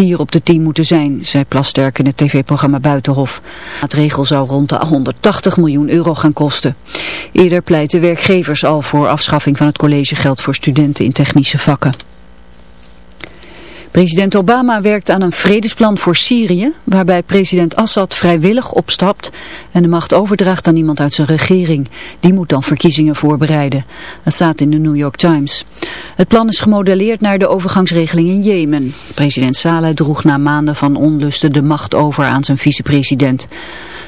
vier op de tien moeten zijn, zei Plasterk in het tv-programma Buitenhof. Het regel zou rond de 180 miljoen euro gaan kosten. Eerder pleiten werkgevers al voor afschaffing van het collegegeld voor studenten in technische vakken. President Obama werkt aan een vredesplan voor Syrië, waarbij president Assad vrijwillig opstapt en de macht overdraagt aan iemand uit zijn regering. Die moet dan verkiezingen voorbereiden. Dat staat in de New York Times. Het plan is gemodelleerd naar de overgangsregeling in Jemen. President Saleh droeg na maanden van onlusten de macht over aan zijn vicepresident.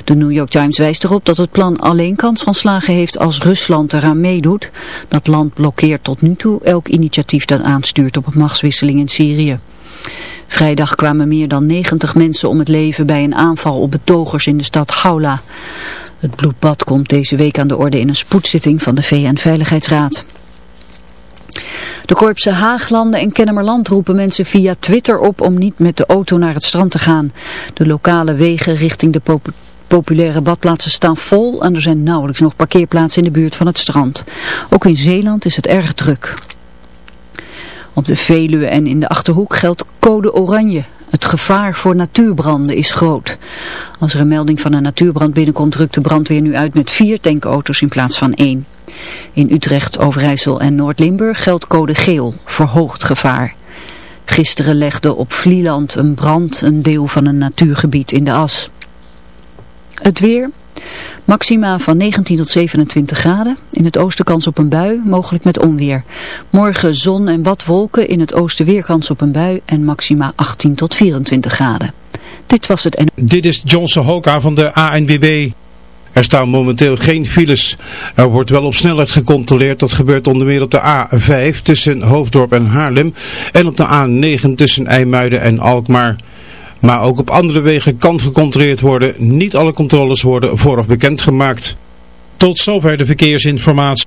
De New York Times wijst erop dat het plan alleen kans van slagen heeft als Rusland eraan meedoet. Dat land blokkeert tot nu toe elk initiatief dat aanstuurt op een machtswisseling in Syrië. Vrijdag kwamen meer dan 90 mensen om het leven bij een aanval op betogers in de stad Haula. Het bloedbad komt deze week aan de orde in een spoedzitting van de VN-veiligheidsraad. De korpsen Haaglanden en Kennemerland roepen mensen via Twitter op om niet met de auto naar het strand te gaan. De lokale wegen richting de populaire badplaatsen staan vol en er zijn nauwelijks nog parkeerplaatsen in de buurt van het strand. Ook in Zeeland is het erg druk. Op de Veluwe en in de Achterhoek geldt code oranje. Het gevaar voor natuurbranden is groot. Als er een melding van een natuurbrand binnenkomt, drukt de brandweer nu uit met vier tankauto's in plaats van één. In Utrecht, Overijssel en Noord-Limburg geldt code geel, verhoogd gevaar. Gisteren legde op Vlieland een brand een deel van een natuurgebied in de as. Het weer... Maxima van 19 tot 27 graden. In het oosten kans op een bui, mogelijk met onweer. Morgen zon en wat wolken. In het oosten weer kans op een bui en maxima 18 tot 24 graden. Dit was het. Dit is Johnson Hoka van de ANBB. Er staan momenteel geen files. Er wordt wel op snelheid gecontroleerd. Dat gebeurt onder meer op de A5 tussen Hoofddorp en Haarlem. En op de A9 tussen IJmuiden en Alkmaar. Maar ook op andere wegen kan gecontroleerd worden. Niet alle controles worden vooraf bekendgemaakt. Tot zover de verkeersinformatie.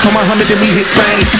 Come on, hummer, then we hit bang.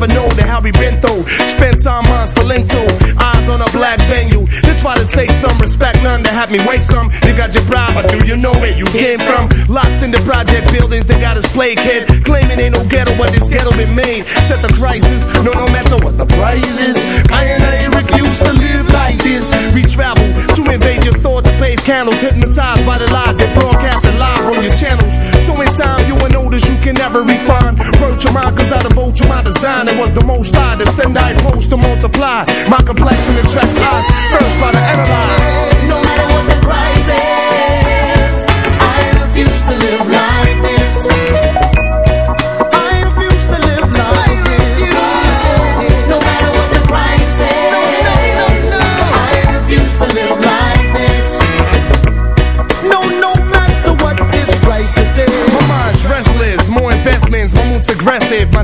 never know the hell we been through. Spend time on Stalento, eyes on a black venue. The Try to take some respect, none to have me wake some. You got your bribe, but do you know where you came from? Locked in the project buildings, they got us plague kid. Claiming ain't no ghetto, but this ghetto been made. Set the crisis, no, no matter what the price is. I and I refuse to live like this. We travel to invade your thought to pave candles. Hypnotized by the lies they broadcasted live on your channels. So in time, you will notice you can never refine. To mine, cause I devote to my design. It was the most I to send, I post to multiply. My complexion attracts eyes. First, try to analyze.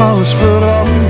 Alles veranderd.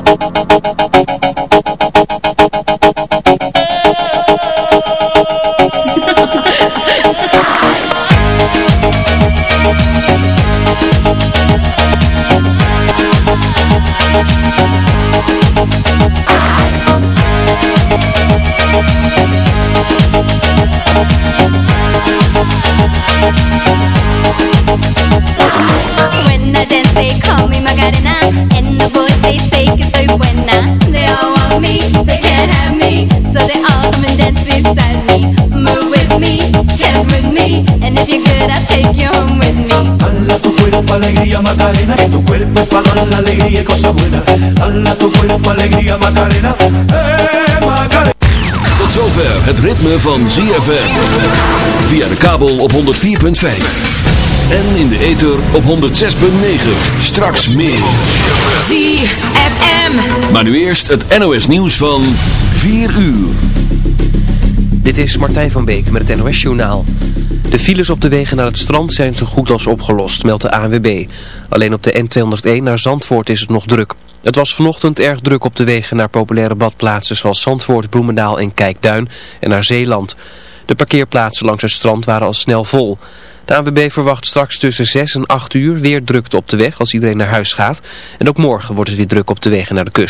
They all come and dance beside me. Move with me, chant with me, and if you're good, I'll take you home with me. Dala tu cuerpo alegría Macarena, que tu cuerpo es para dar la alegría y cosas buenas. Dala tu cuerpo alegría Macarena, eh. Tot zover het ritme van ZFM. Via de kabel op 104.5. En in de ether op 106.9. Straks meer. ZFM. Maar nu eerst het NOS nieuws van 4 uur. Dit is Martijn van Beek met het NOS Journaal. De files op de wegen naar het strand zijn zo goed als opgelost, meldt de ANWB. Alleen op de N201 naar Zandvoort is het nog druk. Het was vanochtend erg druk op de wegen naar populaire badplaatsen zoals Zandvoort, Bloemendaal en Kijkduin en naar Zeeland. De parkeerplaatsen langs het strand waren al snel vol. De ANWB verwacht straks tussen 6 en 8 uur weer drukte op de weg als iedereen naar huis gaat. En ook morgen wordt het weer druk op de wegen naar de kust.